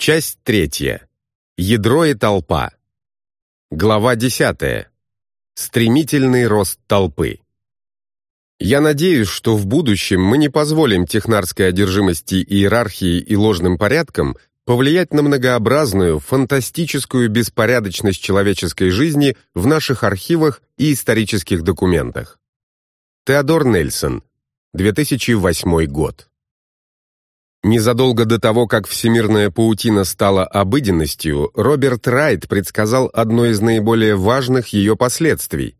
Часть третья. Ядро и толпа. Глава десятая. Стремительный рост толпы. Я надеюсь, что в будущем мы не позволим технарской одержимости иерархии и ложным порядкам повлиять на многообразную, фантастическую беспорядочность человеческой жизни в наших архивах и исторических документах. Теодор Нельсон, 2008 год. Незадолго до того, как всемирная паутина стала обыденностью, Роберт Райт предсказал одно из наиболее важных ее последствий.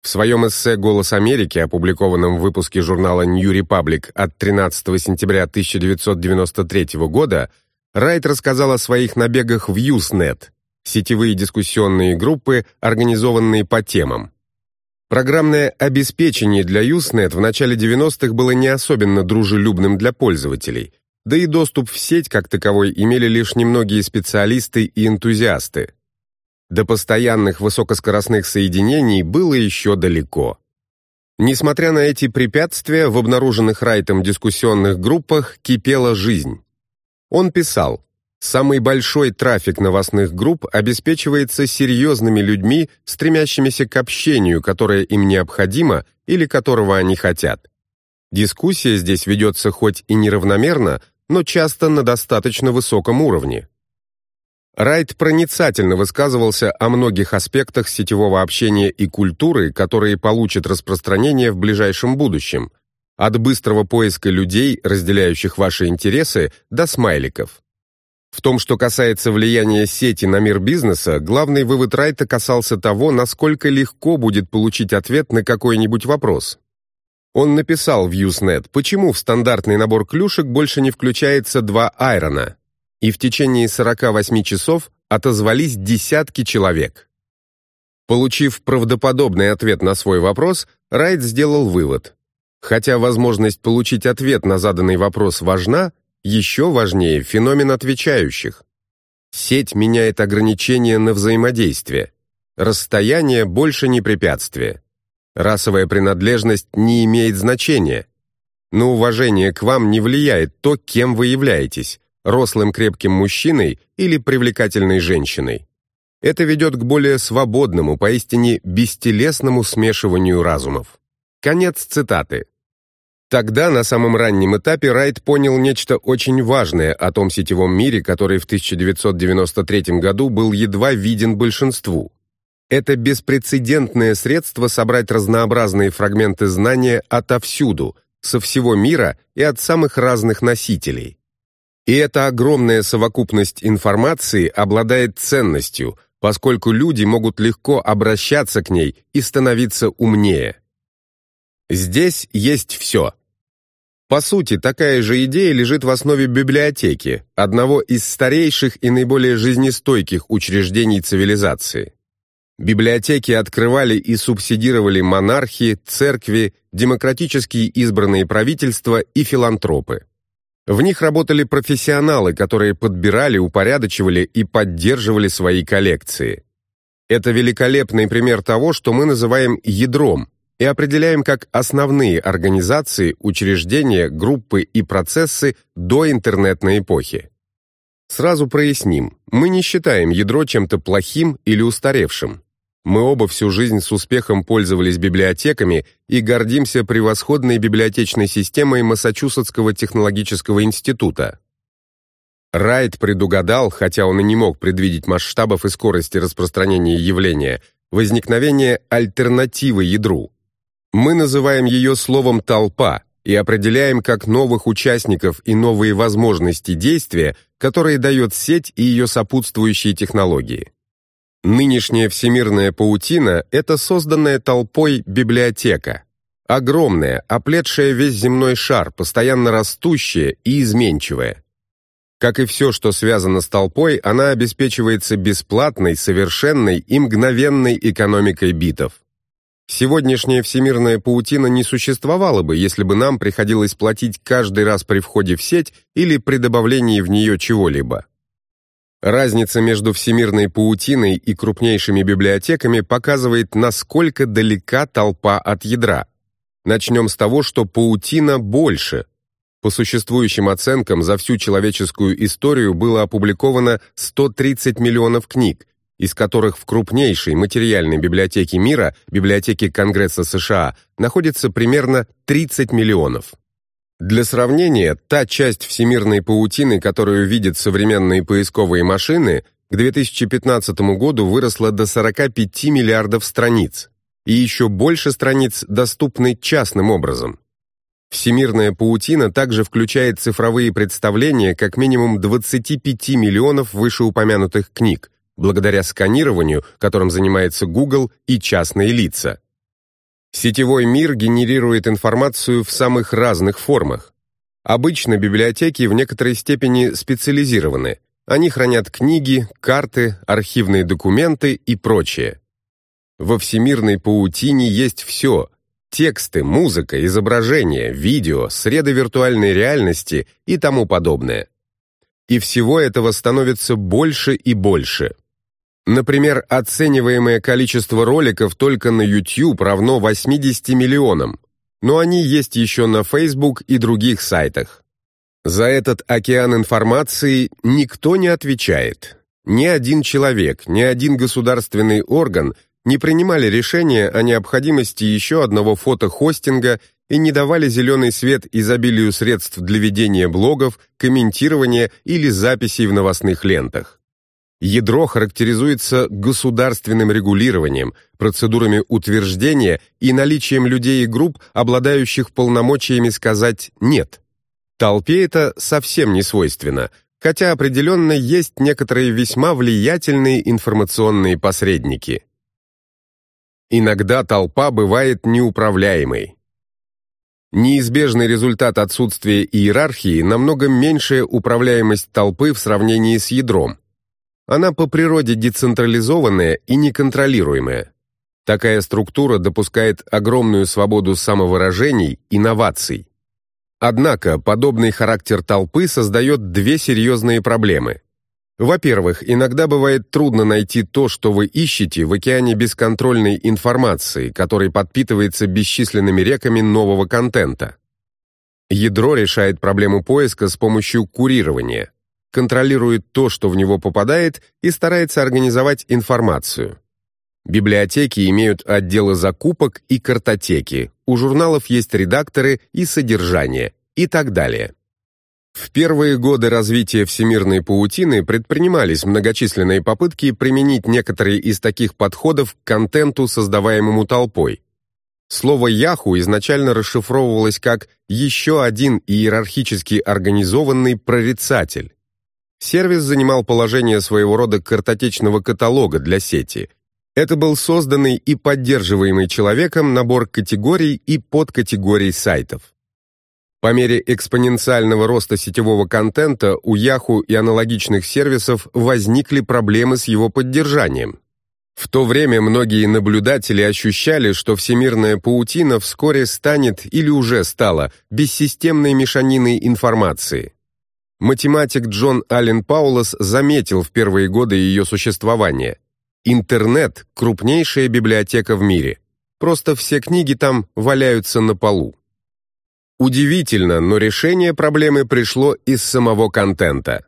В своем эссе «Голос Америки», опубликованном в выпуске журнала New Republic от 13 сентября 1993 года, Райт рассказал о своих набегах в Usenet, сетевые дискуссионные группы, организованные по темам. Программное обеспечение для Usenet в начале 90-х было не особенно дружелюбным для пользователей – да и доступ в сеть как таковой имели лишь немногие специалисты и энтузиасты. До постоянных высокоскоростных соединений было еще далеко. Несмотря на эти препятствия, в обнаруженных Райтом дискуссионных группах кипела жизнь. Он писал, «Самый большой трафик новостных групп обеспечивается серьезными людьми, стремящимися к общению, которое им необходимо или которого они хотят. Дискуссия здесь ведется хоть и неравномерно, но часто на достаточно высоком уровне. Райт проницательно высказывался о многих аспектах сетевого общения и культуры, которые получат распространение в ближайшем будущем, от быстрого поиска людей, разделяющих ваши интересы, до смайликов. В том, что касается влияния сети на мир бизнеса, главный вывод Райта касался того, насколько легко будет получить ответ на какой-нибудь вопрос. Он написал в Usenet, почему в стандартный набор клюшек больше не включается два айрона, и в течение 48 часов отозвались десятки человек. Получив правдоподобный ответ на свой вопрос, Райт сделал вывод. Хотя возможность получить ответ на заданный вопрос важна, еще важнее феномен отвечающих. Сеть меняет ограничения на взаимодействие. Расстояние больше не препятствие. Расовая принадлежность не имеет значения. На уважение к вам не влияет то, кем вы являетесь, рослым крепким мужчиной или привлекательной женщиной. Это ведет к более свободному, поистине бестелесному смешиванию разумов. Конец цитаты. Тогда, на самом раннем этапе, Райт понял нечто очень важное о том сетевом мире, который в 1993 году был едва виден большинству. Это беспрецедентное средство собрать разнообразные фрагменты знания отовсюду, со всего мира и от самых разных носителей. И эта огромная совокупность информации обладает ценностью, поскольку люди могут легко обращаться к ней и становиться умнее. Здесь есть все. По сути, такая же идея лежит в основе библиотеки, одного из старейших и наиболее жизнестойких учреждений цивилизации. Библиотеки открывали и субсидировали монархи, церкви, демократические избранные правительства и филантропы. В них работали профессионалы, которые подбирали, упорядочивали и поддерживали свои коллекции. Это великолепный пример того, что мы называем ядром и определяем как основные организации, учреждения, группы и процессы до интернетной эпохи. Сразу проясним, мы не считаем ядро чем-то плохим или устаревшим. Мы оба всю жизнь с успехом пользовались библиотеками и гордимся превосходной библиотечной системой Массачусетского технологического института. Райт предугадал, хотя он и не мог предвидеть масштабов и скорости распространения явления, возникновение альтернативы ядру. Мы называем ее словом «толпа» и определяем как новых участников и новые возможности действия, которые дает сеть и ее сопутствующие технологии. Нынешняя всемирная паутина – это созданная толпой библиотека. Огромная, оплетшая весь земной шар, постоянно растущая и изменчивая. Как и все, что связано с толпой, она обеспечивается бесплатной, совершенной и мгновенной экономикой битов. Сегодняшняя всемирная паутина не существовала бы, если бы нам приходилось платить каждый раз при входе в сеть или при добавлении в нее чего-либо. Разница между всемирной паутиной и крупнейшими библиотеками показывает, насколько далека толпа от ядра. Начнем с того, что паутина больше. По существующим оценкам, за всю человеческую историю было опубликовано 130 миллионов книг, из которых в крупнейшей материальной библиотеке мира, библиотеке Конгресса США, находится примерно 30 миллионов. Для сравнения, та часть всемирной паутины, которую видят современные поисковые машины, к 2015 году выросла до 45 миллиардов страниц, и еще больше страниц доступны частным образом. Всемирная паутина также включает цифровые представления как минимум 25 миллионов вышеупомянутых книг, благодаря сканированию, которым занимается Google и частные лица. Сетевой мир генерирует информацию в самых разных формах. Обычно библиотеки в некоторой степени специализированы. Они хранят книги, карты, архивные документы и прочее. Во всемирной паутине есть все – тексты, музыка, изображения, видео, среды виртуальной реальности и тому подобное. И всего этого становится больше и больше. Например, оцениваемое количество роликов только на YouTube равно 80 миллионам, но они есть еще на Facebook и других сайтах. За этот океан информации никто не отвечает. Ни один человек, ни один государственный орган не принимали решения о необходимости еще одного фотохостинга и не давали зеленый свет изобилию средств для ведения блогов, комментирования или записей в новостных лентах. Ядро характеризуется государственным регулированием, процедурами утверждения и наличием людей и групп, обладающих полномочиями сказать «нет». Толпе это совсем не свойственно, хотя определенно есть некоторые весьма влиятельные информационные посредники. Иногда толпа бывает неуправляемой. Неизбежный результат отсутствия иерархии намного меньшая управляемость толпы в сравнении с ядром. Она по природе децентрализованная и неконтролируемая. Такая структура допускает огромную свободу самовыражений, инноваций. Однако подобный характер толпы создает две серьезные проблемы. Во-первых, иногда бывает трудно найти то, что вы ищете в океане бесконтрольной информации, который подпитывается бесчисленными реками нового контента. Ядро решает проблему поиска с помощью курирования контролирует то, что в него попадает, и старается организовать информацию. Библиотеки имеют отделы закупок и картотеки, у журналов есть редакторы и содержание, и так далее. В первые годы развития всемирной паутины предпринимались многочисленные попытки применить некоторые из таких подходов к контенту, создаваемому толпой. Слово «яху» изначально расшифровывалось как «еще один иерархически организованный прорицатель». Сервис занимал положение своего рода картотечного каталога для сети. Это был созданный и поддерживаемый человеком набор категорий и подкатегорий сайтов. По мере экспоненциального роста сетевого контента у Yahoo и аналогичных сервисов возникли проблемы с его поддержанием. В то время многие наблюдатели ощущали, что всемирная паутина вскоре станет или уже стала бессистемной мешаниной информации математик Джон Аллен Паулос заметил в первые годы ее существования. Интернет – крупнейшая библиотека в мире. Просто все книги там валяются на полу. Удивительно, но решение проблемы пришло из самого контента.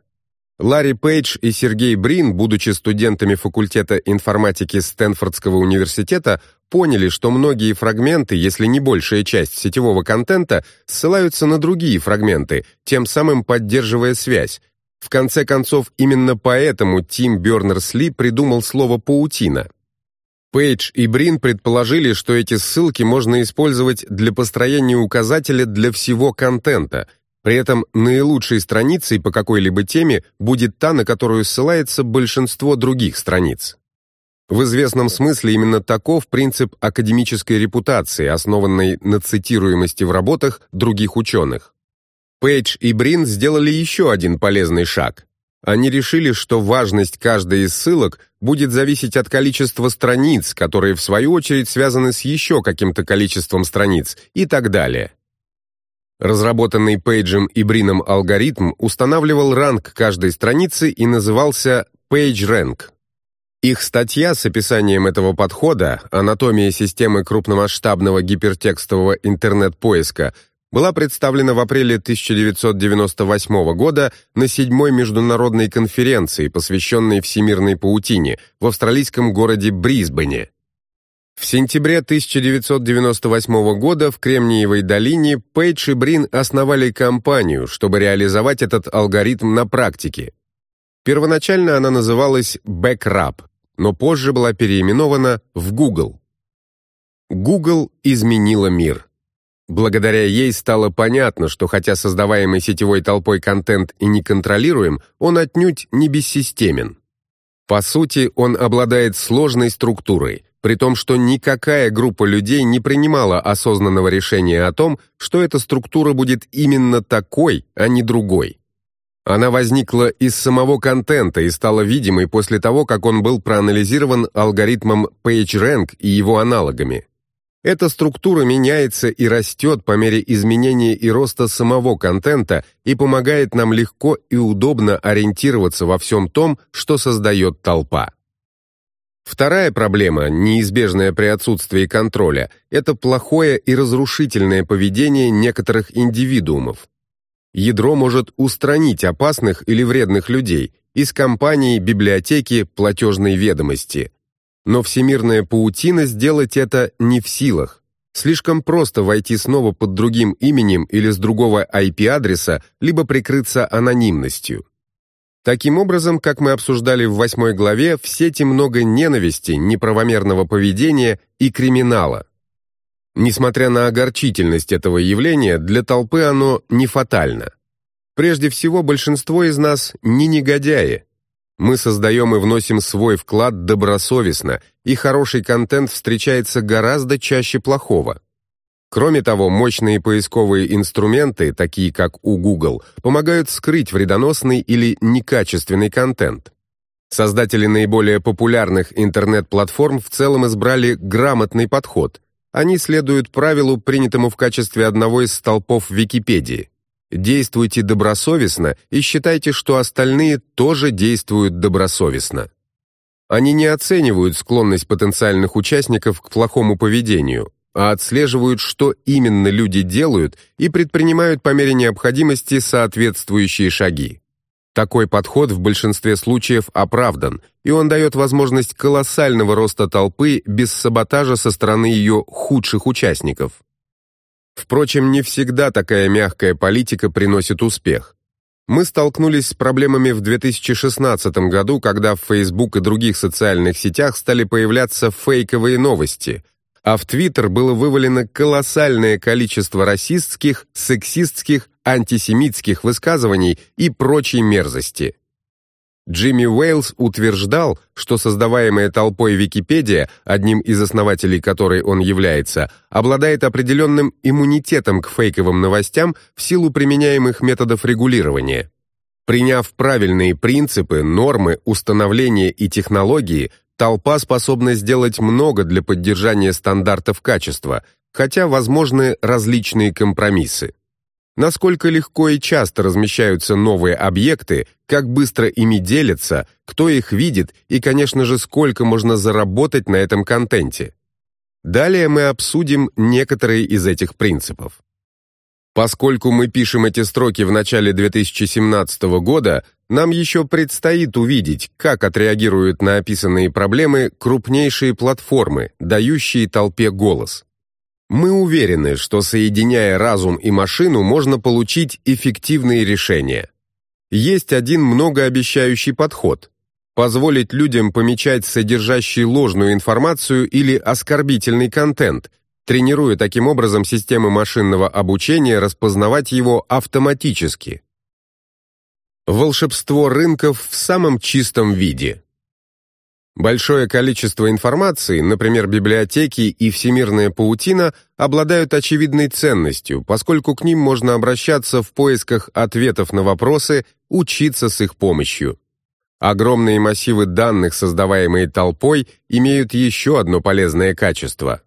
Ларри Пейдж и Сергей Брин, будучи студентами факультета информатики Стэнфордского университета, поняли, что многие фрагменты, если не большая часть сетевого контента, ссылаются на другие фрагменты, тем самым поддерживая связь. В конце концов, именно поэтому Тим Бернерс-Ли придумал слово «паутина». Пейдж и Брин предположили, что эти ссылки можно использовать для построения указателя для всего контента. При этом наилучшей страницей по какой-либо теме будет та, на которую ссылается большинство других страниц. В известном смысле именно таков принцип академической репутации, основанный на цитируемости в работах других ученых. Пейдж и Брин сделали еще один полезный шаг. Они решили, что важность каждой из ссылок будет зависеть от количества страниц, которые в свою очередь связаны с еще каким-то количеством страниц и так далее. Разработанный Пейджем и Брином алгоритм устанавливал ранг каждой страницы и назывался PageRank. Их статья с описанием этого подхода «Анатомия системы крупномасштабного гипертекстового интернет-поиска» была представлена в апреле 1998 года на седьмой международной конференции, посвященной всемирной паутине, в австралийском городе Брисбене. В сентябре 1998 года в Кремниевой долине Пейдж и Брин основали компанию, чтобы реализовать этот алгоритм на практике. Первоначально она называлась Backrap, но позже была переименована в Google. Google изменила мир. Благодаря ей стало понятно, что хотя создаваемый сетевой толпой контент и не контролируем, он отнюдь не бессистемен. По сути, он обладает сложной структурой, при том, что никакая группа людей не принимала осознанного решения о том, что эта структура будет именно такой, а не другой. Она возникла из самого контента и стала видимой после того, как он был проанализирован алгоритмом PageRank и его аналогами. Эта структура меняется и растет по мере изменения и роста самого контента и помогает нам легко и удобно ориентироваться во всем том, что создает толпа. Вторая проблема, неизбежная при отсутствии контроля, это плохое и разрушительное поведение некоторых индивидуумов. Ядро может устранить опасных или вредных людей из компании, библиотеки, платежной ведомости, но всемирная паутина сделать это не в силах. Слишком просто войти снова под другим именем или с другого IP-адреса, либо прикрыться анонимностью. Таким образом, как мы обсуждали в восьмой главе, в сети много ненависти, неправомерного поведения и криминала. Несмотря на огорчительность этого явления, для толпы оно не фатально. Прежде всего, большинство из нас не негодяи, мы создаем и вносим свой вклад добросовестно, и хороший контент встречается гораздо чаще плохого. Кроме того, мощные поисковые инструменты, такие как у Google, помогают скрыть вредоносный или некачественный контент. Создатели наиболее популярных интернет-платформ в целом избрали грамотный подход. Они следуют правилу, принятому в качестве одного из столпов Википедии. Действуйте добросовестно и считайте, что остальные тоже действуют добросовестно. Они не оценивают склонность потенциальных участников к плохому поведению, а отслеживают, что именно люди делают и предпринимают по мере необходимости соответствующие шаги. Такой подход в большинстве случаев оправдан, и он дает возможность колоссального роста толпы без саботажа со стороны ее худших участников. Впрочем, не всегда такая мягкая политика приносит успех. Мы столкнулись с проблемами в 2016 году, когда в Facebook и других социальных сетях стали появляться фейковые новости, а в Twitter было вывалено колоссальное количество расистских, сексистских, антисемитских высказываний и прочей мерзости. Джимми Уэйлс утверждал, что создаваемая толпой Википедия, одним из основателей которой он является, обладает определенным иммунитетом к фейковым новостям в силу применяемых методов регулирования. Приняв правильные принципы, нормы, установления и технологии, толпа способна сделать много для поддержания стандартов качества, хотя возможны различные компромиссы насколько легко и часто размещаются новые объекты, как быстро ими делятся, кто их видит и, конечно же, сколько можно заработать на этом контенте. Далее мы обсудим некоторые из этих принципов. Поскольку мы пишем эти строки в начале 2017 года, нам еще предстоит увидеть, как отреагируют на описанные проблемы крупнейшие платформы, дающие толпе голос. Мы уверены, что соединяя разум и машину, можно получить эффективные решения. Есть один многообещающий подход – позволить людям помечать содержащий ложную информацию или оскорбительный контент, тренируя таким образом системы машинного обучения распознавать его автоматически. Волшебство рынков в самом чистом виде – Большое количество информации, например, библиотеки и всемирная паутина, обладают очевидной ценностью, поскольку к ним можно обращаться в поисках ответов на вопросы, учиться с их помощью. Огромные массивы данных, создаваемые толпой, имеют еще одно полезное качество.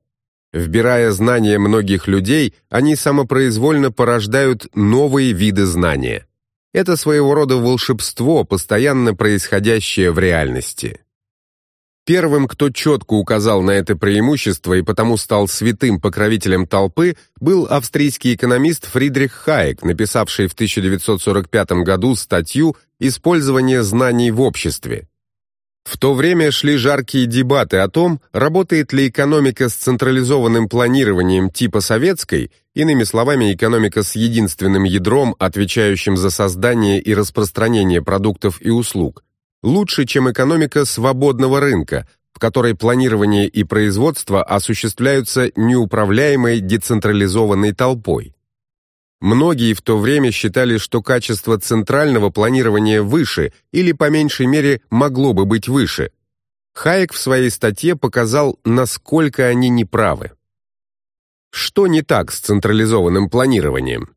Вбирая знания многих людей, они самопроизвольно порождают новые виды знания. Это своего рода волшебство, постоянно происходящее в реальности. Первым, кто четко указал на это преимущество и потому стал святым покровителем толпы, был австрийский экономист Фридрих Хайек, написавший в 1945 году статью «Использование знаний в обществе». В то время шли жаркие дебаты о том, работает ли экономика с централизованным планированием типа советской, иными словами, экономика с единственным ядром, отвечающим за создание и распространение продуктов и услуг, лучше, чем экономика свободного рынка, в которой планирование и производство осуществляются неуправляемой децентрализованной толпой. Многие в то время считали, что качество центрального планирования выше или по меньшей мере могло бы быть выше. Хайек в своей статье показал, насколько они неправы. Что не так с централизованным планированием?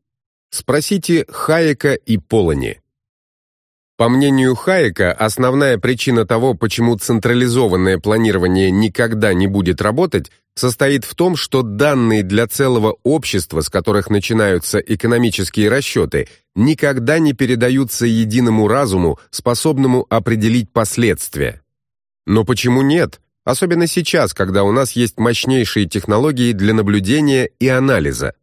Спросите Хайека и Полони. По мнению Хайека, основная причина того, почему централизованное планирование никогда не будет работать, состоит в том, что данные для целого общества, с которых начинаются экономические расчеты, никогда не передаются единому разуму, способному определить последствия. Но почему нет? Особенно сейчас, когда у нас есть мощнейшие технологии для наблюдения и анализа.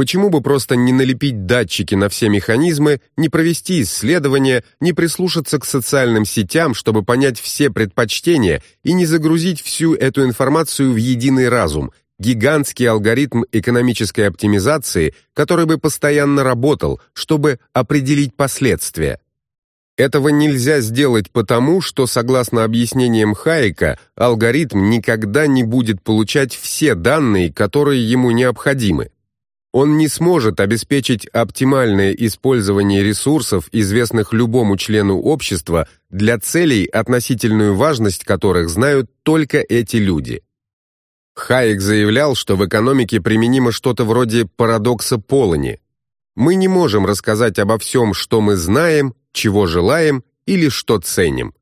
Почему бы просто не налепить датчики на все механизмы, не провести исследования, не прислушаться к социальным сетям, чтобы понять все предпочтения и не загрузить всю эту информацию в единый разум, гигантский алгоритм экономической оптимизации, который бы постоянно работал, чтобы определить последствия. Этого нельзя сделать потому, что, согласно объяснениям Хайека, алгоритм никогда не будет получать все данные, которые ему необходимы. Он не сможет обеспечить оптимальное использование ресурсов, известных любому члену общества, для целей, относительную важность которых знают только эти люди. Хайек заявлял, что в экономике применимо что-то вроде парадокса Полони. Мы не можем рассказать обо всем, что мы знаем, чего желаем или что ценим.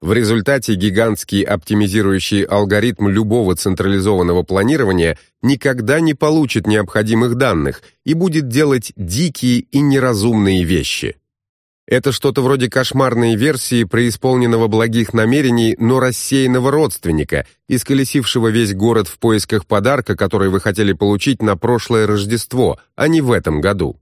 В результате гигантский оптимизирующий алгоритм любого централизованного планирования никогда не получит необходимых данных и будет делать дикие и неразумные вещи. Это что-то вроде кошмарной версии преисполненного благих намерений, но рассеянного родственника, исколесившего весь город в поисках подарка, который вы хотели получить на прошлое Рождество, а не в этом году.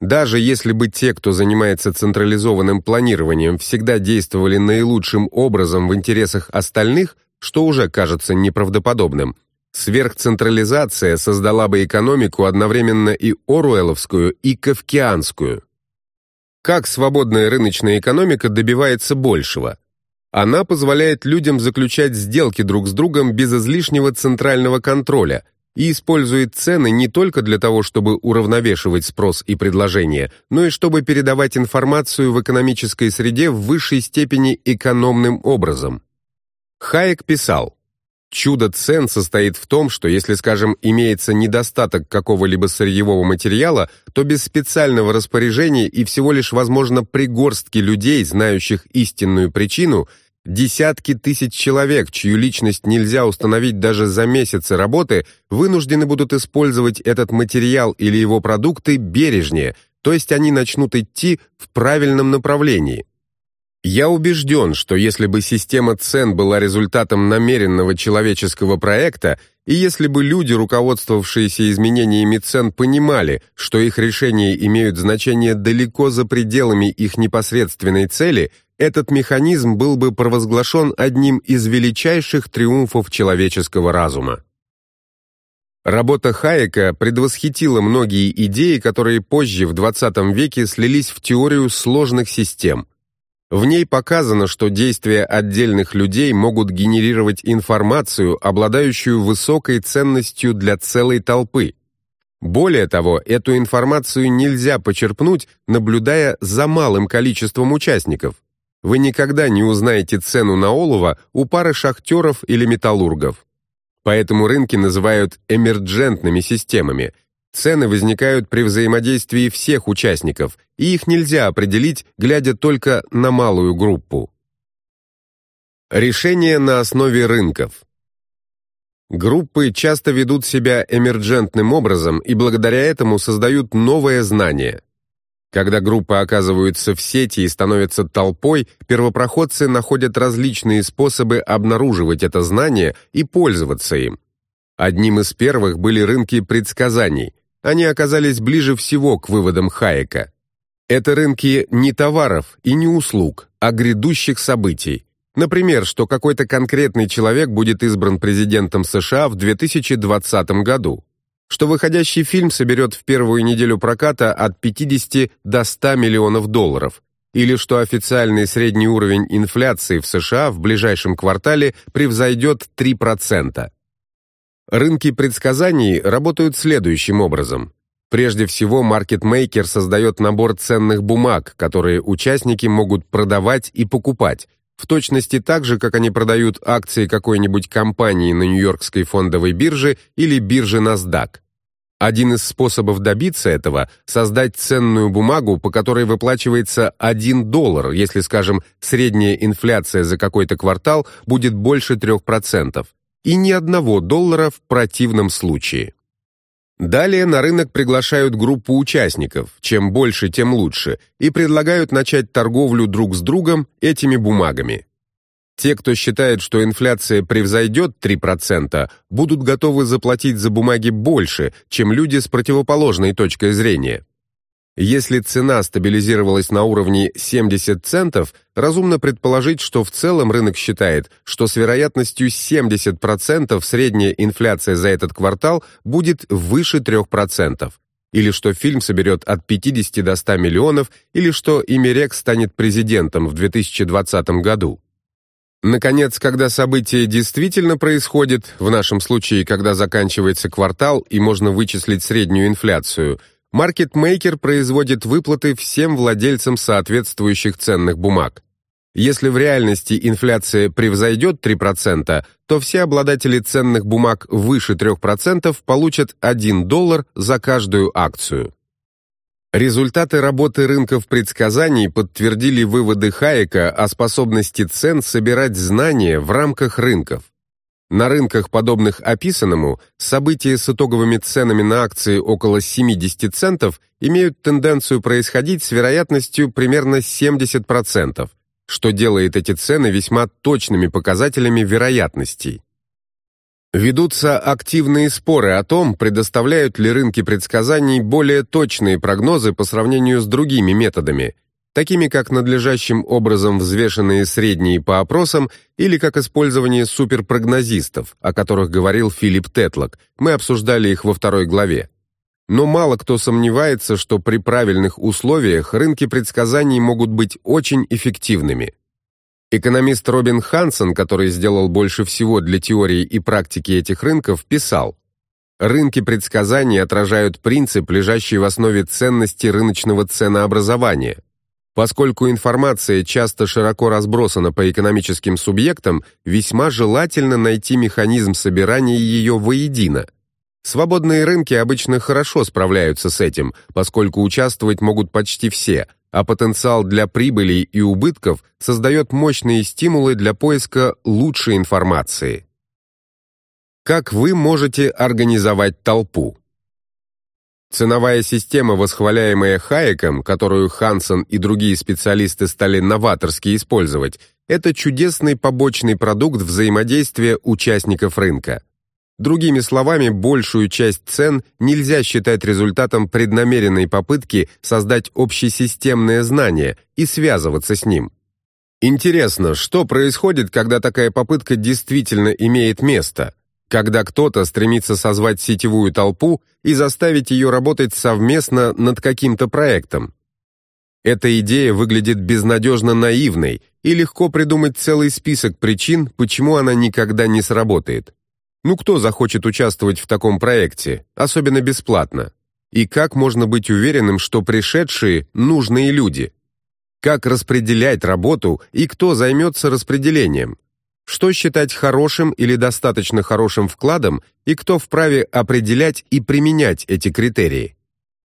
Даже если бы те, кто занимается централизованным планированием, всегда действовали наилучшим образом в интересах остальных, что уже кажется неправдоподобным, сверхцентрализация создала бы экономику одновременно и оруэлловскую, и кавкианскую. Как свободная рыночная экономика добивается большего? Она позволяет людям заключать сделки друг с другом без излишнего центрального контроля – и использует цены не только для того, чтобы уравновешивать спрос и предложение, но и чтобы передавать информацию в экономической среде в высшей степени экономным образом. Хайек писал, «Чудо цен состоит в том, что если, скажем, имеется недостаток какого-либо сырьевого материала, то без специального распоряжения и всего лишь, возможно, пригорстки людей, знающих истинную причину – Десятки тысяч человек, чью личность нельзя установить даже за месяцы работы, вынуждены будут использовать этот материал или его продукты бережнее, то есть они начнут идти в правильном направлении. Я убежден, что если бы система цен была результатом намеренного человеческого проекта, и если бы люди, руководствовавшиеся изменениями цен, понимали, что их решения имеют значение далеко за пределами их непосредственной цели – этот механизм был бы провозглашен одним из величайших триумфов человеческого разума. Работа Хайека предвосхитила многие идеи, которые позже, в XX веке, слились в теорию сложных систем. В ней показано, что действия отдельных людей могут генерировать информацию, обладающую высокой ценностью для целой толпы. Более того, эту информацию нельзя почерпнуть, наблюдая за малым количеством участников вы никогда не узнаете цену на олово у пары шахтеров или металлургов. Поэтому рынки называют эмерджентными системами. Цены возникают при взаимодействии всех участников, и их нельзя определить, глядя только на малую группу. Решения на основе рынков. Группы часто ведут себя эмерджентным образом и благодаря этому создают новое знание – Когда группы оказываются в сети и становятся толпой, первопроходцы находят различные способы обнаруживать это знание и пользоваться им. Одним из первых были рынки предсказаний. Они оказались ближе всего к выводам Хайека. Это рынки не товаров и не услуг, а грядущих событий. Например, что какой-то конкретный человек будет избран президентом США в 2020 году, что выходящий фильм соберет в первую неделю проката от 50 до 100 миллионов долларов, или что официальный средний уровень инфляции в США в ближайшем квартале превзойдет 3%. Рынки предсказаний работают следующим образом. Прежде всего, маркетмейкер создает набор ценных бумаг, которые участники могут продавать и покупать, в точности так же, как они продают акции какой-нибудь компании на Нью-Йоркской фондовой бирже или бирже NASDAQ. Один из способов добиться этого – создать ценную бумагу, по которой выплачивается 1 доллар, если, скажем, средняя инфляция за какой-то квартал будет больше 3%, и ни одного доллара в противном случае. Далее на рынок приглашают группу участников, чем больше, тем лучше, и предлагают начать торговлю друг с другом этими бумагами. Те, кто считает, что инфляция превзойдет 3%, будут готовы заплатить за бумаги больше, чем люди с противоположной точкой зрения. Если цена стабилизировалась на уровне 70 центов, разумно предположить, что в целом рынок считает, что с вероятностью 70% средняя инфляция за этот квартал будет выше 3%, или что фильм соберет от 50 до 100 миллионов, или что Имерек станет президентом в 2020 году. Наконец, когда событие действительно происходит, в нашем случае, когда заканчивается квартал и можно вычислить среднюю инфляцию – маркетмейкер производит выплаты всем владельцам соответствующих ценных бумаг. Если в реальности инфляция превзойдет 3%, то все обладатели ценных бумаг выше 3% получат 1 доллар за каждую акцию. Результаты работы рынков предсказаний подтвердили выводы Хайека о способности цен собирать знания в рамках рынков. На рынках, подобных описанному, события с итоговыми ценами на акции около 70 центов имеют тенденцию происходить с вероятностью примерно 70%, что делает эти цены весьма точными показателями вероятностей. Ведутся активные споры о том, предоставляют ли рынки предсказаний более точные прогнозы по сравнению с другими методами, такими как надлежащим образом взвешенные средние по опросам или как использование суперпрогнозистов, о которых говорил Филипп Тетлок. Мы обсуждали их во второй главе. Но мало кто сомневается, что при правильных условиях рынки предсказаний могут быть очень эффективными. Экономист Робин Хансен, который сделал больше всего для теории и практики этих рынков, писал, «Рынки предсказаний отражают принцип, лежащий в основе ценности рыночного ценообразования – Поскольку информация часто широко разбросана по экономическим субъектам, весьма желательно найти механизм собирания ее воедино. Свободные рынки обычно хорошо справляются с этим, поскольку участвовать могут почти все, а потенциал для прибылей и убытков создает мощные стимулы для поиска лучшей информации. Как вы можете организовать толпу? Ценовая система, восхваляемая Хайеком, которую Хансен и другие специалисты стали новаторски использовать, это чудесный побочный продукт взаимодействия участников рынка. Другими словами, большую часть цен нельзя считать результатом преднамеренной попытки создать общесистемное знание и связываться с ним. Интересно, что происходит, когда такая попытка действительно имеет место – когда кто-то стремится созвать сетевую толпу и заставить ее работать совместно над каким-то проектом. Эта идея выглядит безнадежно наивной, и легко придумать целый список причин, почему она никогда не сработает. Ну кто захочет участвовать в таком проекте, особенно бесплатно? И как можно быть уверенным, что пришедшие – нужные люди? Как распределять работу и кто займется распределением? Что считать хорошим или достаточно хорошим вкладом и кто вправе определять и применять эти критерии.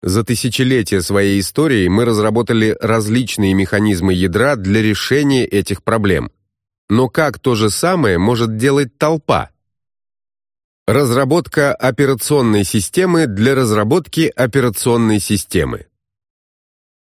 За тысячелетия своей истории мы разработали различные механизмы ядра для решения этих проблем. Но как то же самое может делать толпа? Разработка операционной системы для разработки операционной системы.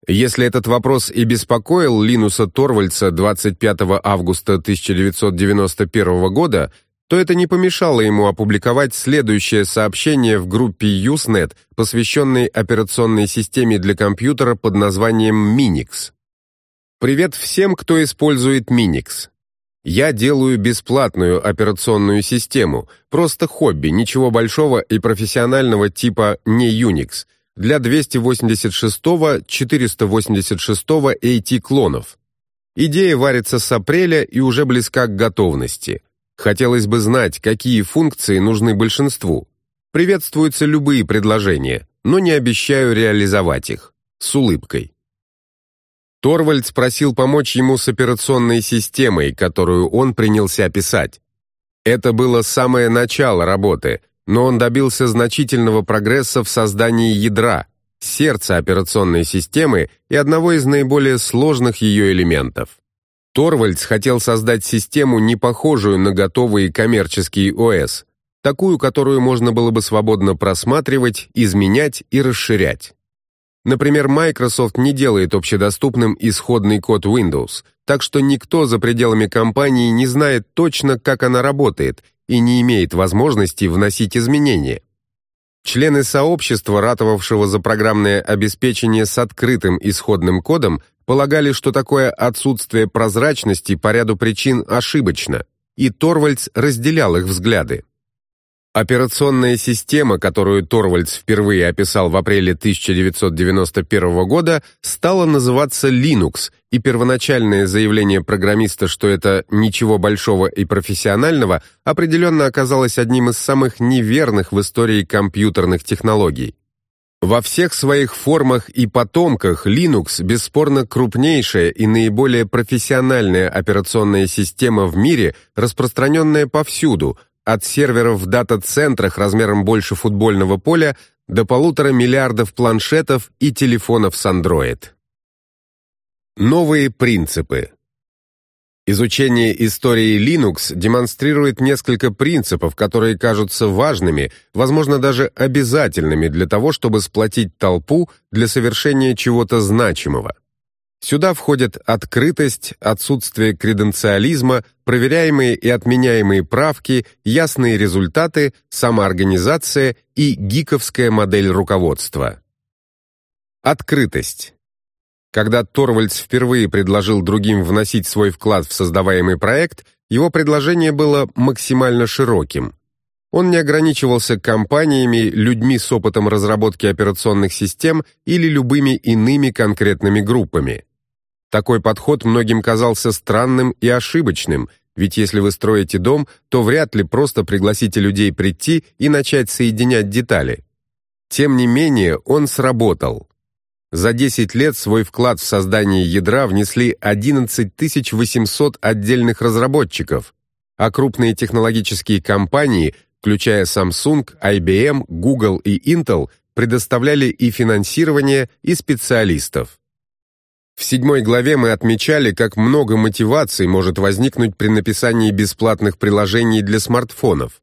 Если этот вопрос и беспокоил Линуса Торвальдса 25 августа 1991 года, то это не помешало ему опубликовать следующее сообщение в группе Usenet, посвященной операционной системе для компьютера под названием Minix. Привет всем, кто использует Minix. Я делаю бесплатную операционную систему, просто хобби, ничего большого и профессионального типа не Unix, для 286-486 AT-клонов. Идея варится с апреля и уже близка к готовности. Хотелось бы знать, какие функции нужны большинству. Приветствуются любые предложения, но не обещаю реализовать их. С улыбкой. Торвальд спросил помочь ему с операционной системой, которую он принялся писать. Это было самое начало работы, но он добился значительного прогресса в создании ядра, сердца операционной системы и одного из наиболее сложных ее элементов. Торвальдс хотел создать систему, не похожую на готовые коммерческие ОС, такую, которую можно было бы свободно просматривать, изменять и расширять. Например, Microsoft не делает общедоступным исходный код Windows, так что никто за пределами компании не знает точно, как она работает, и не имеет возможности вносить изменения. Члены сообщества, ратовавшего за программное обеспечение с открытым исходным кодом, полагали, что такое отсутствие прозрачности по ряду причин ошибочно, и Торвальдс разделял их взгляды. Операционная система, которую Торвальдс впервые описал в апреле 1991 года, стала называться Linux, и первоначальное заявление программиста, что это ничего большого и профессионального, определенно оказалось одним из самых неверных в истории компьютерных технологий. Во всех своих формах и потомках Linux бесспорно крупнейшая и наиболее профессиональная операционная система в мире, распространенная повсюду, от серверов в дата-центрах размером больше футбольного поля до полутора миллиардов планшетов и телефонов с Android. Новые принципы Изучение истории Linux демонстрирует несколько принципов, которые кажутся важными, возможно, даже обязательными для того, чтобы сплотить толпу для совершения чего-то значимого. Сюда входят открытость, отсутствие креденциализма, проверяемые и отменяемые правки, ясные результаты, самоорганизация и гиковская модель руководства. Открытость. Когда Торвальдс впервые предложил другим вносить свой вклад в создаваемый проект, его предложение было максимально широким. Он не ограничивался компаниями, людьми с опытом разработки операционных систем или любыми иными конкретными группами. Такой подход многим казался странным и ошибочным, ведь если вы строите дом, то вряд ли просто пригласите людей прийти и начать соединять детали. Тем не менее, он сработал. За 10 лет свой вклад в создание ядра внесли 11 800 отдельных разработчиков, а крупные технологические компании, включая Samsung, IBM, Google и Intel, предоставляли и финансирование, и специалистов. В седьмой главе мы отмечали, как много мотиваций может возникнуть при написании бесплатных приложений для смартфонов.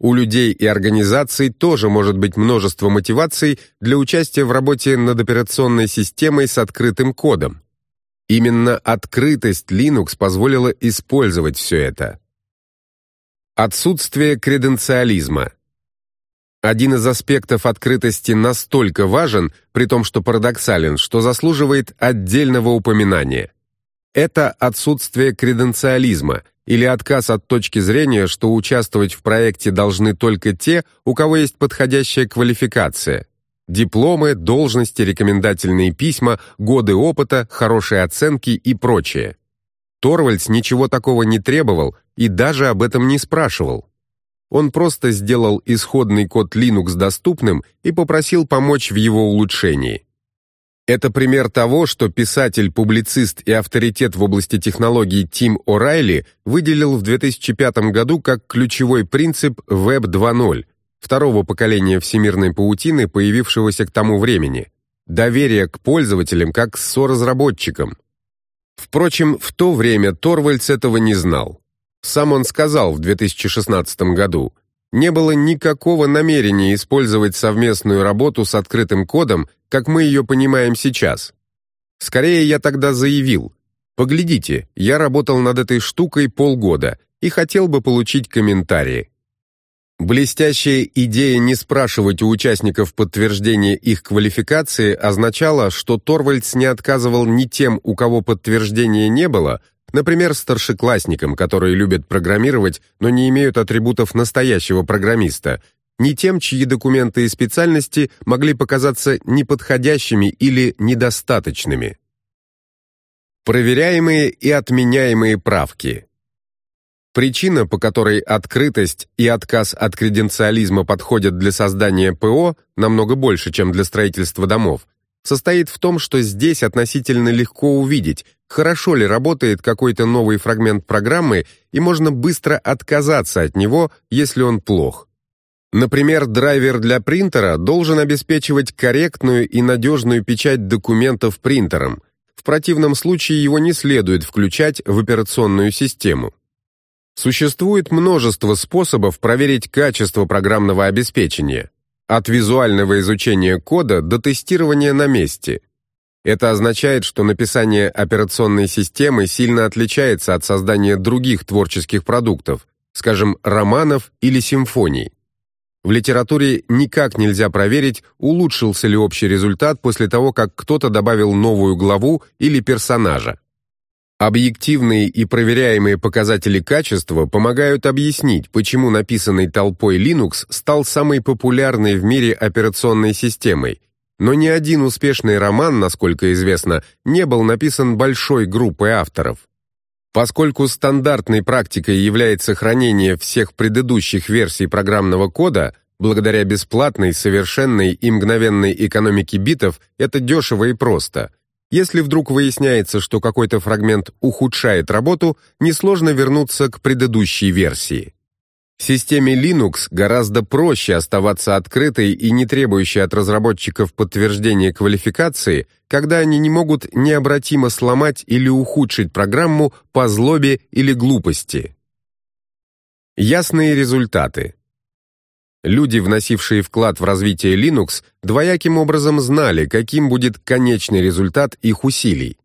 У людей и организаций тоже может быть множество мотиваций для участия в работе над операционной системой с открытым кодом. Именно открытость Linux позволила использовать все это. Отсутствие креденциализма. Один из аспектов открытости настолько важен, при том, что парадоксален, что заслуживает отдельного упоминания. Это отсутствие креденциализма или отказ от точки зрения, что участвовать в проекте должны только те, у кого есть подходящая квалификация. Дипломы, должности, рекомендательные письма, годы опыта, хорошие оценки и прочее. Торвальдс ничего такого не требовал и даже об этом не спрашивал. Он просто сделал исходный код Linux доступным и попросил помочь в его улучшении. Это пример того, что писатель, публицист и авторитет в области технологий Тим О'Райли выделил в 2005 году как ключевой принцип Web 2.0, второго поколения всемирной паутины, появившегося к тому времени. Доверие к пользователям как к соразработчикам. Впрочем, в то время Торвальдс этого не знал. Сам он сказал в 2016 году, не было никакого намерения использовать совместную работу с открытым кодом, как мы ее понимаем сейчас. Скорее я тогда заявил, поглядите, я работал над этой штукой полгода и хотел бы получить комментарии. Блестящая идея не спрашивать у участников подтверждения их квалификации означала, что Торвальдс не отказывал ни тем, у кого подтверждения не было, например, старшеклассникам, которые любят программировать, но не имеют атрибутов настоящего программиста, ни тем, чьи документы и специальности могли показаться неподходящими или недостаточными. Проверяемые и отменяемые правки – Причина, по которой открытость и отказ от креденциализма подходят для создания ПО намного больше, чем для строительства домов, состоит в том, что здесь относительно легко увидеть, хорошо ли работает какой-то новый фрагмент программы и можно быстро отказаться от него, если он плох. Например, драйвер для принтера должен обеспечивать корректную и надежную печать документов принтером. В противном случае его не следует включать в операционную систему. Существует множество способов проверить качество программного обеспечения, от визуального изучения кода до тестирования на месте. Это означает, что написание операционной системы сильно отличается от создания других творческих продуктов, скажем, романов или симфоний. В литературе никак нельзя проверить, улучшился ли общий результат после того, как кто-то добавил новую главу или персонажа. Объективные и проверяемые показатели качества помогают объяснить, почему написанный толпой Linux стал самой популярной в мире операционной системой, но ни один успешный роман, насколько известно, не был написан большой группой авторов. Поскольку стандартной практикой является хранение всех предыдущих версий программного кода, благодаря бесплатной, совершенной и мгновенной экономике битов это дешево и просто – если вдруг выясняется, что какой-то фрагмент ухудшает работу, несложно вернуться к предыдущей версии. Системе Linux гораздо проще оставаться открытой и не требующей от разработчиков подтверждения квалификации, когда они не могут необратимо сломать или ухудшить программу по злобе или глупости. Ясные результаты. Люди, вносившие вклад в развитие Linux, двояким образом знали, каким будет конечный результат их усилий.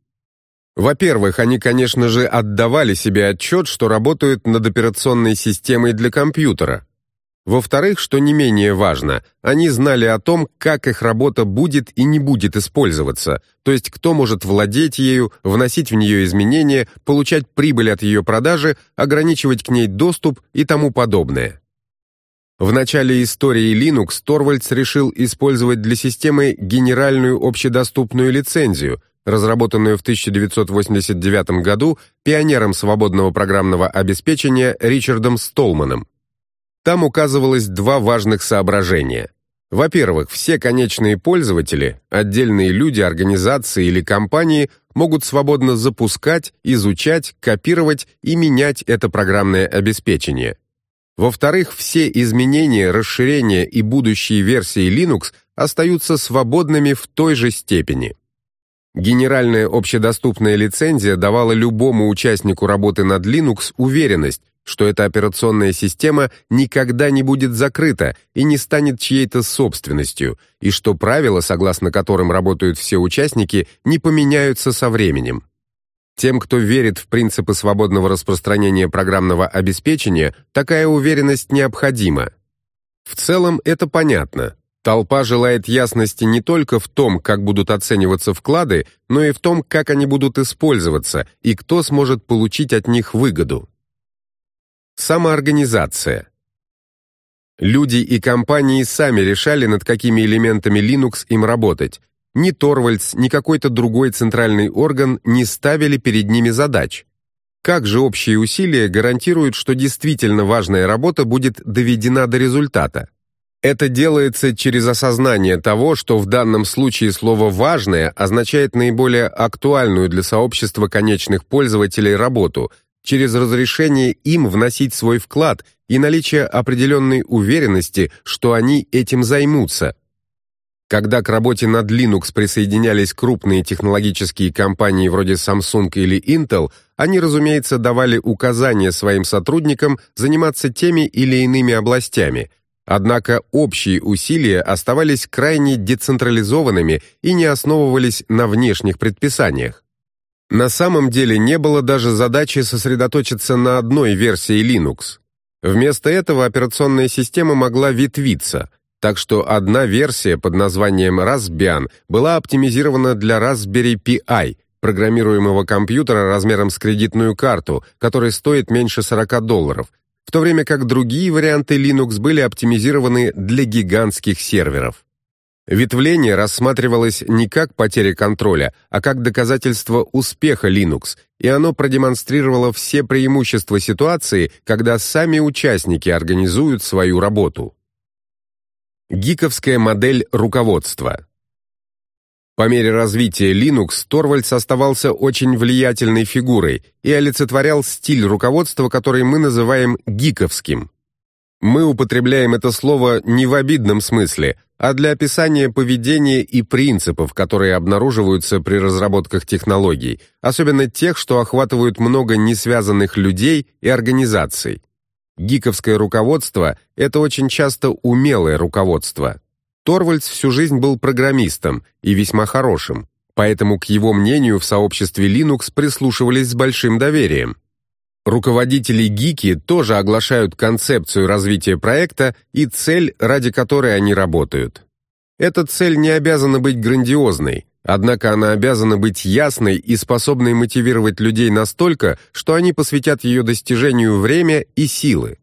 Во-первых, они, конечно же, отдавали себе отчет, что работают над операционной системой для компьютера. Во-вторых, что не менее важно, они знали о том, как их работа будет и не будет использоваться, то есть кто может владеть ею, вносить в нее изменения, получать прибыль от ее продажи, ограничивать к ней доступ и тому подобное. В начале истории Linux Торвальдс решил использовать для системы генеральную общедоступную лицензию, разработанную в 1989 году пионером свободного программного обеспечения Ричардом Столманом. Там указывалось два важных соображения. Во-первых, все конечные пользователи, отдельные люди, организации или компании могут свободно запускать, изучать, копировать и менять это программное обеспечение. Во-вторых, все изменения, расширения и будущие версии Linux остаются свободными в той же степени. Генеральная общедоступная лицензия давала любому участнику работы над Linux уверенность, что эта операционная система никогда не будет закрыта и не станет чьей-то собственностью, и что правила, согласно которым работают все участники, не поменяются со временем. Тем, кто верит в принципы свободного распространения программного обеспечения, такая уверенность необходима. В целом это понятно. Толпа желает ясности не только в том, как будут оцениваться вклады, но и в том, как они будут использоваться и кто сможет получить от них выгоду. Самоорганизация. Люди и компании сами решали, над какими элементами Linux им работать, ни Торвальдс, ни какой-то другой центральный орган не ставили перед ними задач. Как же общие усилия гарантируют, что действительно важная работа будет доведена до результата? Это делается через осознание того, что в данном случае слово «важное» означает наиболее актуальную для сообщества конечных пользователей работу, через разрешение им вносить свой вклад и наличие определенной уверенности, что они этим займутся – когда к работе над Linux присоединялись крупные технологические компании вроде Samsung или Intel, они, разумеется, давали указания своим сотрудникам заниматься теми или иными областями, Однако общие усилия оставались крайне децентрализованными и не основывались на внешних предписаниях. На самом деле не было даже задачи сосредоточиться на одной версии Linux. Вместо этого операционная система могла ветвиться, так что одна версия под названием Raspbian была оптимизирована для Raspberry Pi, программируемого компьютера размером с кредитную карту, который стоит меньше 40 долларов, в то время как другие варианты Linux были оптимизированы для гигантских серверов. Ветвление рассматривалось не как потеря контроля, а как доказательство успеха Linux, и оно продемонстрировало все преимущества ситуации, когда сами участники организуют свою работу. Гиковская модель руководства по мере развития Linux Торвальдс оставался очень влиятельной фигурой и олицетворял стиль руководства, который мы называем гиковским. Мы употребляем это слово не в обидном смысле, а для описания поведения и принципов, которые обнаруживаются при разработках технологий, особенно тех, что охватывают много несвязанных людей и организаций. Гиковское руководство – это очень часто умелое руководство. Торвальдс всю жизнь был программистом и весьма хорошим, поэтому к его мнению в сообществе Linux прислушивались с большим доверием. Руководители Гики тоже оглашают концепцию развития проекта и цель, ради которой они работают. Эта цель не обязана быть грандиозной, однако она обязана быть ясной и способной мотивировать людей настолько, что они посвятят ее достижению время и силы.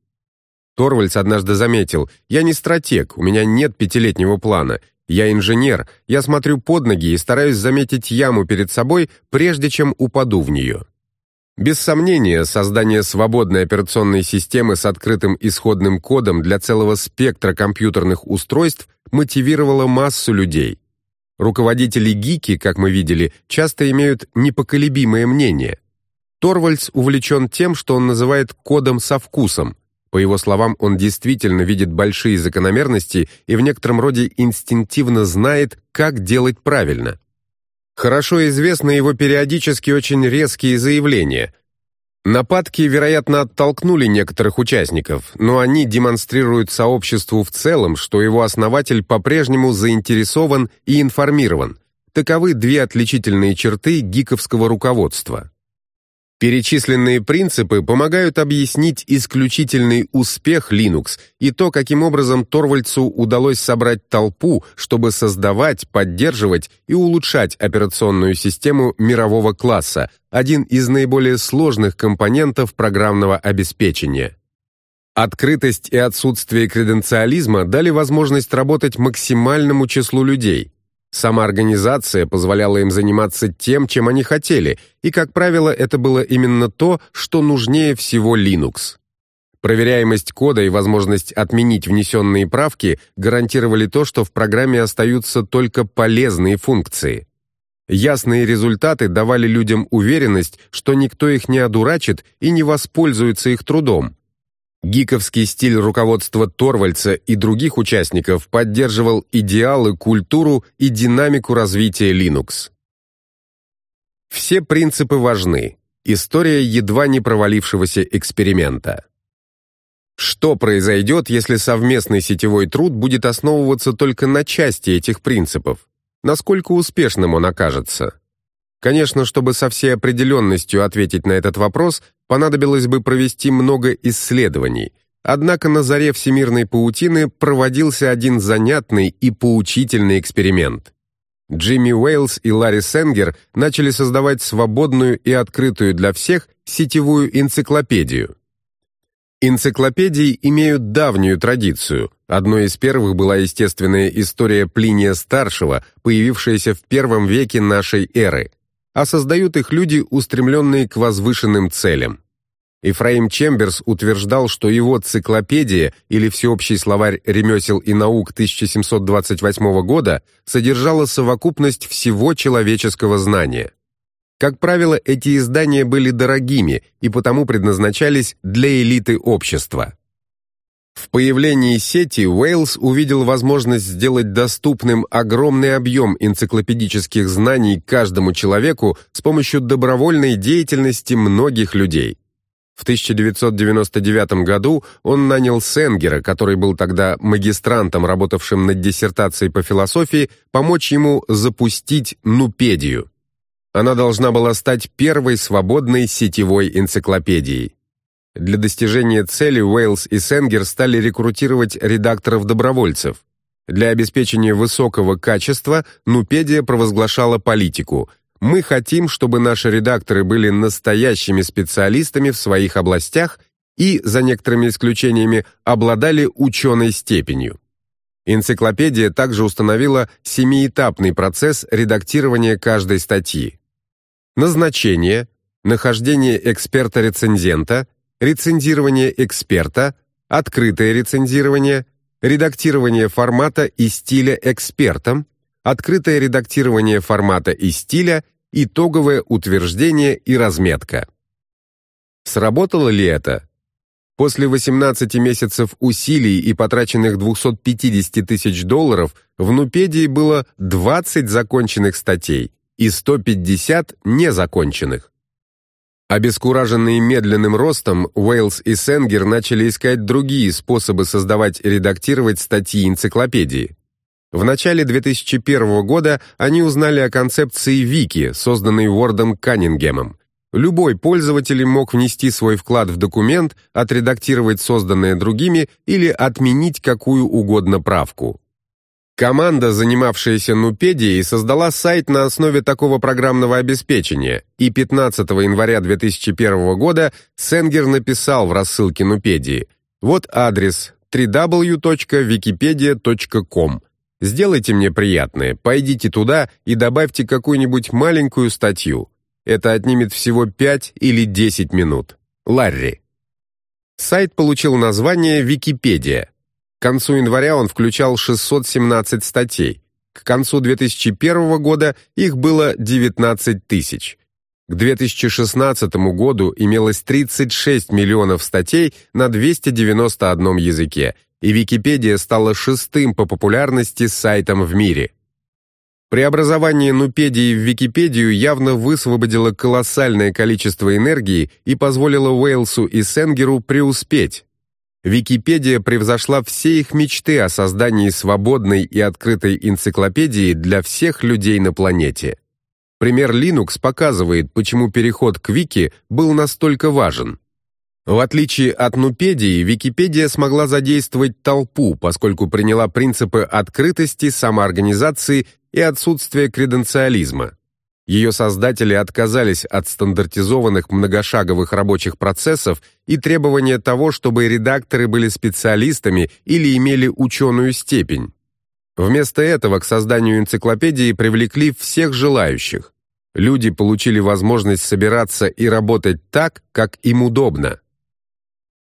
Торвальдс однажды заметил, «Я не стратег, у меня нет пятилетнего плана. Я инженер, я смотрю под ноги и стараюсь заметить яму перед собой, прежде чем упаду в нее». Без сомнения, создание свободной операционной системы с открытым исходным кодом для целого спектра компьютерных устройств мотивировало массу людей. Руководители гики, как мы видели, часто имеют непоколебимое мнение. Торвальдс увлечен тем, что он называет кодом со вкусом, по его словам, он действительно видит большие закономерности и в некотором роде инстинктивно знает, как делать правильно. Хорошо известны его периодически очень резкие заявления. Нападки, вероятно, оттолкнули некоторых участников, но они демонстрируют сообществу в целом, что его основатель по-прежнему заинтересован и информирован. Таковы две отличительные черты гиковского руководства. Перечисленные принципы помогают объяснить исключительный успех Linux и то, каким образом Торвальдсу удалось собрать толпу, чтобы создавать, поддерживать и улучшать операционную систему мирового класса, один из наиболее сложных компонентов программного обеспечения. Открытость и отсутствие креденциализма дали возможность работать максимальному числу людей – Сама организация позволяла им заниматься тем, чем они хотели, и, как правило, это было именно то, что нужнее всего Linux. Проверяемость кода и возможность отменить внесенные правки гарантировали то, что в программе остаются только полезные функции. Ясные результаты давали людям уверенность, что никто их не одурачит и не воспользуется их трудом, Гиковский стиль руководства Торвальца и других участников поддерживал идеалы, культуру и динамику развития Linux. Все принципы важны. История едва не провалившегося эксперимента. Что произойдет, если совместный сетевой труд будет основываться только на части этих принципов? Насколько успешным он окажется? Конечно, чтобы со всей определенностью ответить на этот вопрос, понадобилось бы провести много исследований. Однако на заре всемирной паутины проводился один занятный и поучительный эксперимент. Джимми Уэйлс и Ларри Сенгер начали создавать свободную и открытую для всех сетевую энциклопедию. Энциклопедии имеют давнюю традицию. Одной из первых была естественная история Плиния Старшего, появившаяся в первом веке нашей эры а создают их люди, устремленные к возвышенным целям. Ифраим Чемберс утверждал, что его «Циклопедия» или «Всеобщий словарь ремесел и наук» 1728 года содержала совокупность всего человеческого знания. Как правило, эти издания были дорогими и потому предназначались для элиты общества. В появлении сети Уэйлс увидел возможность сделать доступным огромный объем энциклопедических знаний каждому человеку с помощью добровольной деятельности многих людей. В 1999 году он нанял Сенгера, который был тогда магистрантом, работавшим над диссертацией по философии, помочь ему запустить Нупедию. Она должна была стать первой свободной сетевой энциклопедией. Для достижения цели Уэйлс и Сенгер стали рекрутировать редакторов-добровольцев. Для обеспечения высокого качества Нупедия провозглашала политику мы хотим, чтобы наши редакторы были настоящими специалистами в своих областях и, за некоторыми исключениями, обладали ученой степенью. Энциклопедия также установила семиэтапный процесс редактирования каждой статьи. Назначение, нахождение эксперта-рецензента, рецензирование эксперта, открытое рецензирование, редактирование формата и стиля экспертом, открытое редактирование формата и стиля, итоговое утверждение и разметка. Сработало ли это? После 18 месяцев усилий и потраченных 250 тысяч долларов в Нупедии было 20 законченных статей и 150 незаконченных. Обескураженные медленным ростом, Уэйлс и Сенгер начали искать другие способы создавать и редактировать статьи энциклопедии. В начале 2001 года они узнали о концепции Вики, созданной Уордом Каннингемом. Любой пользователь мог внести свой вклад в документ, отредактировать созданное другими или отменить какую угодно правку. Команда, занимавшаяся Нупедией, создала сайт на основе такого программного обеспечения, и 15 января 2001 года Сенгер написал в рассылке Нупедии «Вот адрес www.wikipedia.com. Сделайте мне приятное, пойдите туда и добавьте какую-нибудь маленькую статью. Это отнимет всего 5 или 10 минут. Ларри. Сайт получил название «Википедия». К концу января он включал 617 статей. К концу 2001 года их было 19 тысяч. К 2016 году имелось 36 миллионов статей на 291 языке – и Википедия стала шестым по популярности сайтом в мире. Преобразование Нупедии в Википедию явно высвободило колоссальное количество энергии и позволило Уэйлсу и Сенгеру преуспеть. Википедия превзошла все их мечты о создании свободной и открытой энциклопедии для всех людей на планете. Пример Linux показывает, почему переход к Вики был настолько важен. В отличие от Нупедии, Википедия смогла задействовать толпу, поскольку приняла принципы открытости, самоорганизации и отсутствия креденциализма. Ее создатели отказались от стандартизованных многошаговых рабочих процессов и требования того, чтобы редакторы были специалистами или имели ученую степень. Вместо этого к созданию энциклопедии привлекли всех желающих. Люди получили возможность собираться и работать так, как им удобно.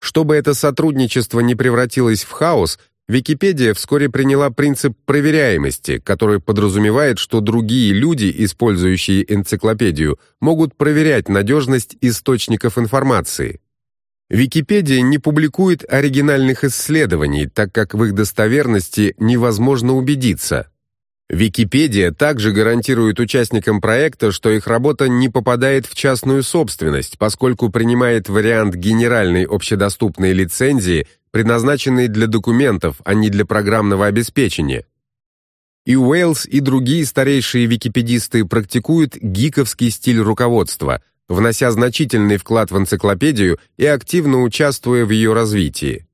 Чтобы это сотрудничество не превратилось в хаос, Википедия вскоре приняла принцип проверяемости, который подразумевает, что другие люди, использующие энциклопедию, могут проверять надежность источников информации. Википедия не публикует оригинальных исследований, так как в их достоверности невозможно убедиться. Википедия также гарантирует участникам проекта, что их работа не попадает в частную собственность, поскольку принимает вариант генеральной общедоступной лицензии, предназначенной для документов, а не для программного обеспечения. И Уэллс, и другие старейшие википедисты практикуют гиковский стиль руководства, внося значительный вклад в энциклопедию и активно участвуя в ее развитии.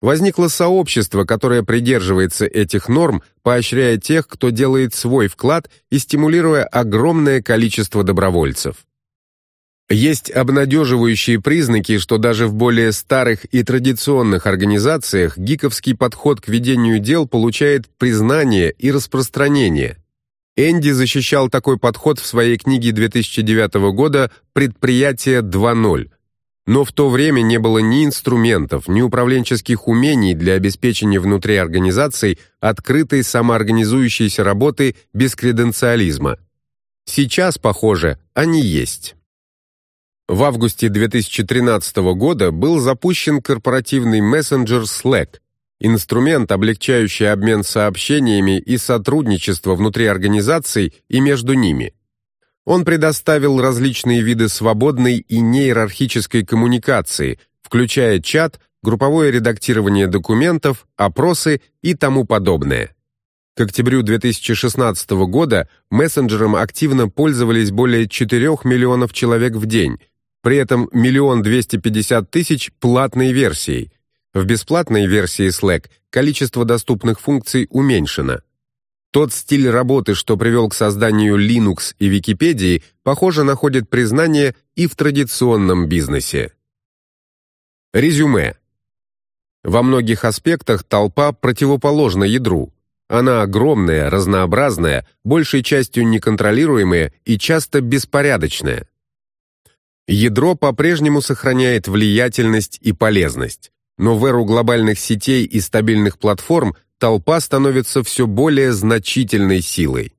Возникло сообщество, которое придерживается этих норм, поощряя тех, кто делает свой вклад и стимулируя огромное количество добровольцев. Есть обнадеживающие признаки, что даже в более старых и традиционных организациях гиковский подход к ведению дел получает признание и распространение. Энди защищал такой подход в своей книге 2009 года «Предприятие 2.0», но в то время не было ни инструментов, ни управленческих умений для обеспечения внутри организаций открытой самоорганизующейся работы без креденциализма. Сейчас, похоже, они есть. В августе 2013 года был запущен корпоративный мессенджер Slack, инструмент, облегчающий обмен сообщениями и сотрудничество внутри организаций и между ними. Он предоставил различные виды свободной и неиерархической коммуникации, включая чат, групповое редактирование документов, опросы и тому подобное. К октябрю 2016 года мессенджером активно пользовались более 4 миллионов человек в день, при этом миллион 250 тысяч платной версией. В бесплатной версии Slack количество доступных функций уменьшено. Тот стиль работы, что привел к созданию Linux и Википедии, похоже, находит признание и в традиционном бизнесе. Резюме. Во многих аспектах толпа противоположна ядру. Она огромная, разнообразная, большей частью неконтролируемая и часто беспорядочная. Ядро по-прежнему сохраняет влиятельность и полезность, но в эру глобальных сетей и стабильных платформ толпа становится все более значительной силой.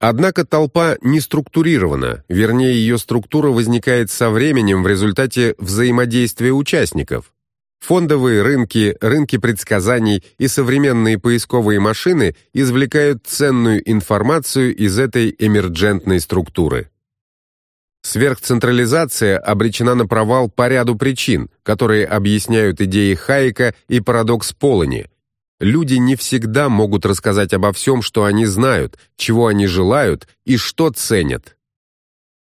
Однако толпа не структурирована, вернее ее структура возникает со временем в результате взаимодействия участников. Фондовые рынки, рынки предсказаний и современные поисковые машины извлекают ценную информацию из этой эмерджентной структуры. Сверхцентрализация обречена на провал по ряду причин, которые объясняют идеи Хайека и парадокс Полони. Люди не всегда могут рассказать обо всем, что они знают, чего они желают и что ценят.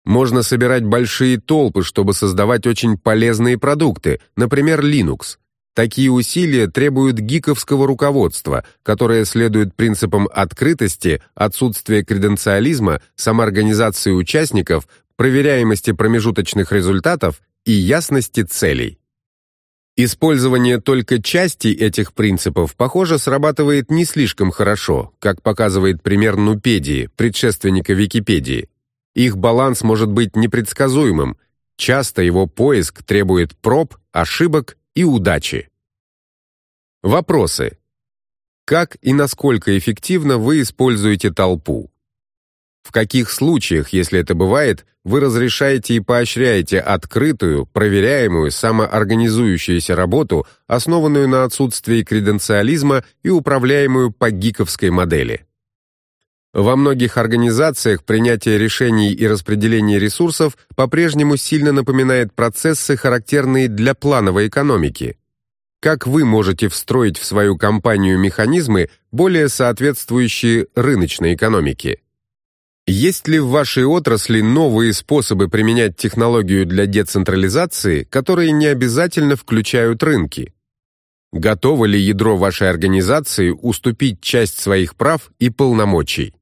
Можно собирать большие толпы, чтобы создавать очень полезные продукты, например, Linux. Такие усилия требуют гиковского руководства, которое следует принципам открытости, отсутствия креденциализма, самоорганизации участников, проверяемости промежуточных результатов и ясности целей. Использование только части этих принципов, похоже, срабатывает не слишком хорошо, как показывает пример Нупедии, предшественника Википедии. Их баланс может быть непредсказуемым, часто его поиск требует проб, ошибок и удачи. Вопросы. Как и насколько эффективно вы используете толпу? В каких случаях, если это бывает, вы разрешаете и поощряете открытую, проверяемую, самоорганизующуюся работу, основанную на отсутствии креденциализма и управляемую по гиковской модели? Во многих организациях принятие решений и распределение ресурсов по-прежнему сильно напоминает процессы, характерные для плановой экономики. Как вы можете встроить в свою компанию механизмы, более соответствующие рыночной экономике? Есть ли в вашей отрасли новые способы применять технологию для децентрализации, которые не обязательно включают рынки? Готово ли ядро вашей организации уступить часть своих прав и полномочий?